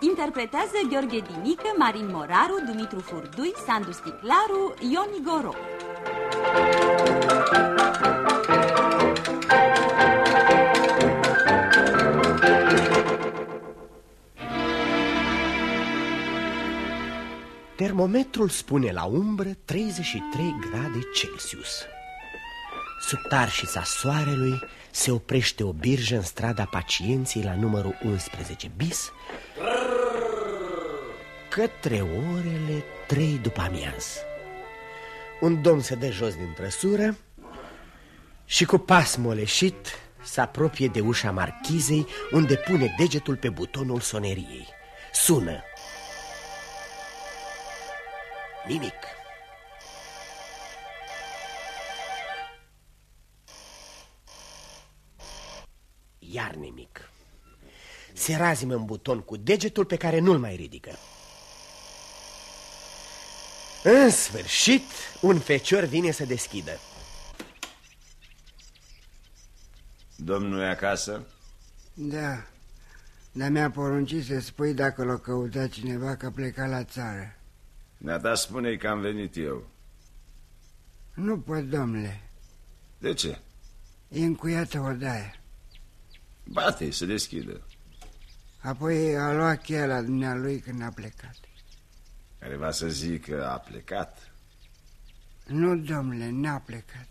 Interpretează Gheorghe Dinică, Marin Moraru, Dumitru Furdui, Sandu Sticlaru, Ioni Goro. Termometrul spune la umbră 33 grade Celsius. Sub tarșița soarelui se oprește o birjă în strada pacienții la numărul 11 bis către orele 3 după amiaz. Un domn se dă jos din trăsură și cu pas moleșit se apropie de ușa marchizei unde pune degetul pe butonul soneriei. Sună. Nimic. Iar nimic. Se razimă în buton cu degetul pe care nu-l mai ridică. În sfârșit, un fecior vine să deschidă. Domnul e acasă? Da, dar mi-a poruncit să spui dacă l-a căutat cineva că pleca la țară. Ne-a dat spune că am venit eu. Nu pot, domnule. De ce? E încuiată odaia. Bate să deschidă. Apoi a luat cheia la dumnealui când a plecat. Care va să zică a plecat? Nu, domnule, n-a plecat.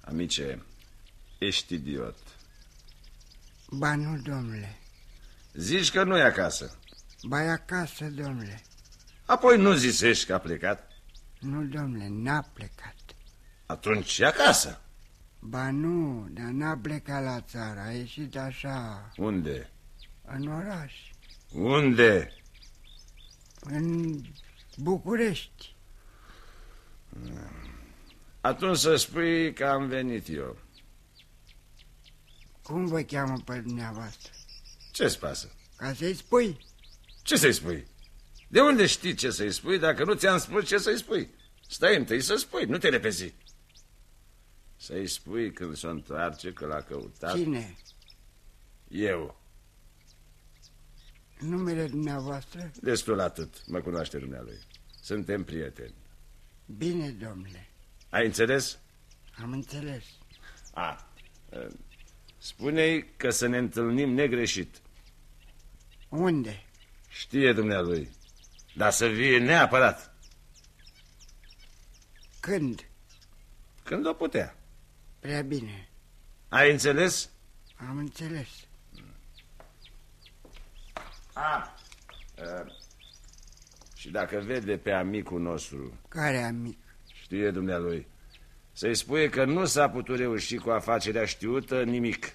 Amice, ești idiot. Ba nu, domnule. Zici că nu e acasă. Ba e acasă, domnule. Apoi nu zisești că a plecat. Nu, domnule, n-a plecat. Atunci e acasă. Ba nu, dar n-a plecat la țară, a ieșit așa, Unde? în oraș, Unde? în București. Atunci să spui că am venit eu. Cum vă cheamă pe dumneavoastră? Ce-ți pasă? Ca să-i spui. Ce să-i spui? De unde știi ce să-i spui dacă nu ți-am spus ce să-i spui? Stai întâi să spui, nu te repezi. Să-i spui când se întoarce că l-a căutat Cine? eu. Numele dumneavoastră? Destul atât, mă cunoaște dumnealui. Suntem prieteni. Bine, domnule, Ai înțeles? am înțeles. A, spune-i că să ne întâlnim negreșit. Unde? Știe dumnealui, dar să vie neapărat, Când? când o putea. Prea bine, Ai înțeles? am înțeles. A, a, și dacă vede pe amicul nostru, Care amic? știe dumnealui, să-i spui că nu s-a putut reuși cu afacerea știută nimic,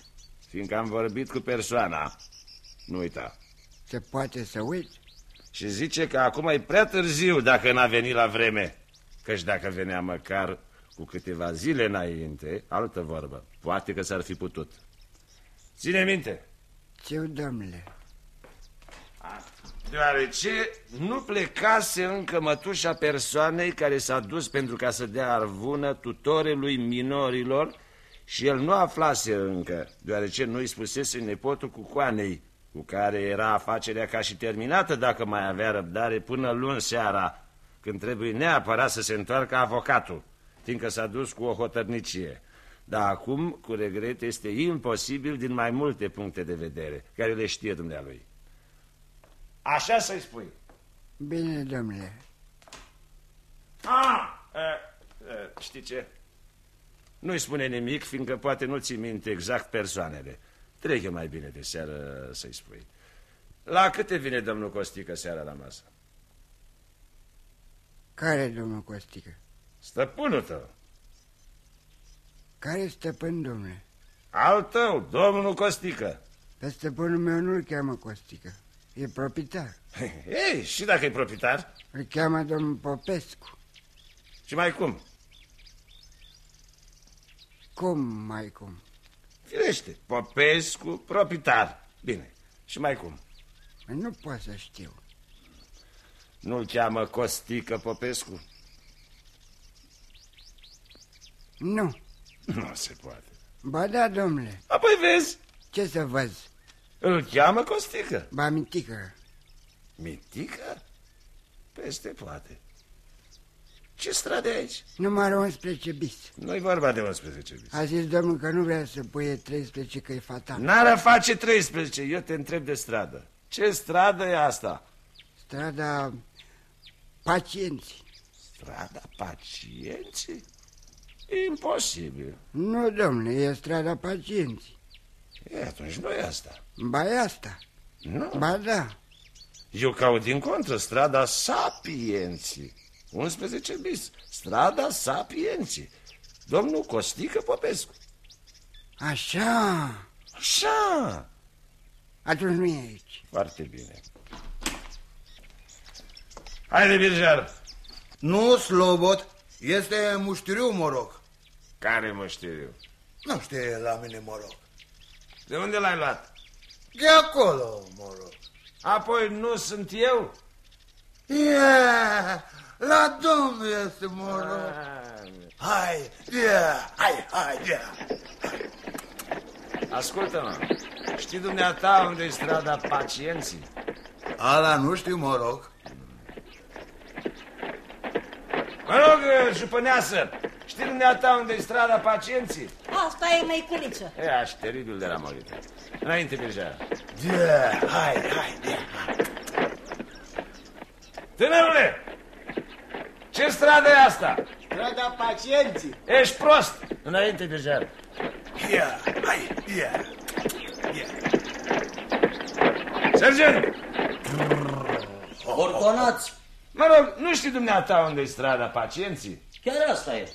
fiindcă am vorbit cu persoana. Nu uita. Se poate să uit? Și zice că acum e prea târziu dacă n-a venit la vreme. Căci dacă venea măcar cu câteva zile înainte, altă vorbă, poate că s-ar fi putut. Ține minte, Țiu, domnule, deoarece nu plecase încă mătușa persoanei care s-a dus pentru ca să dea arvună tutorelui minorilor și el nu aflase încă, deoarece nu-i spusese nepotul cu coanei, cu care era afacerea ca și terminată dacă mai avea răbdare până luni seara, când trebuie neapărat să se întoarcă avocatul, fiindcă s-a dus cu o hotărnicie. Dar acum, cu regret, este imposibil din mai multe puncte de vedere, care le știe dumnealui. Așa să-i spui. bine, domnule, Ah, uh, uh, știi ce? Nu-i spune nimic, fiindcă poate nu ți minte exact persoanele. Trece mai bine de seară să-i spui. La câte vine domnul Costică seara la masă? care, domnul Costică? Stăpânul tău. Care stăpân, domnule? Al tău, domnul Costică. Pe stăpânul meu nu-l cheamă Costică, e proprietar. Ei, și dacă e proprietar? Îl cheamă domnul Popescu. Și mai cum? Cum, mai cum? Firește, Popescu, proprietar. Bine, și mai cum? Nu pot să știu. Nu-l cheamă Costică Popescu? Nu. Nu se poate. Ba da, domnule, Apoi vezi, ce să văz? îl cheamă Costică. Ba amintică, Mitică? Peste poate. Ce stradă aici? Numărul 11 bis. Nu-i vorba de 11 bis. A zis domnul că nu vrea să puie 13, că e fatal. N-ar face 13, eu te întreb de stradă. Ce stradă e asta? Strada pacienții. Strada pacienții? Imposibil. Nu, domnule, e strada pacienții. E, atunci nu e asta. Ba e asta. Nu. Ba da. Eu caut din contră strada Sapienții. 11 bis. Strada Sapienții. Domnul Costică Popescu. Așa. Așa. Atunci nu e aici. Foarte bine. Haide, Birjar. Nu, Slobot, este muștiriu, mă rog. Care mă știu eu? Nu știe la mine, mă rog. De unde l-ai luat? De acolo, mă rog. Apoi nu sunt eu? Yeah, la domnul este, mă rog. Hai, yeah, hai, hai, yeah. Ascultă-mă. Știi dumneata unde e strada pacienții? Ala nu știu, mă rog. Mă rog, jupâneasă, știi dumneata unde e strada pacienții? Asta e măiculiță. E, aș teribil de la morită. Înainte, Birjar. Yeah, hai, hai, yeah. Tânărule, ce stradă e asta? Strada pacienții. Ești prost. Înainte, Birjar. Yeah, hai, yeah. Sergent, Ordonați! Mă rog, nu știi dumneata unde e strada pacienții? Chiar asta e.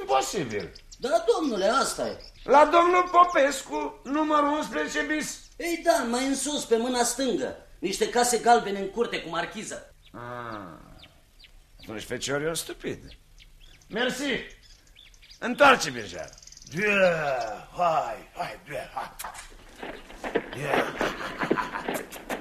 Imposibil. Da, domnule, asta e. La domnul Popescu, numărul 11 bis. Ei da, mai în sus, pe mâna stângă. Niște case galbene în curte cu marchiză. Ah, atunci feciorul e stupid. Mersi. Întoarce, Birjar. Yeah, hai, hai, yeah, hai. Yeah.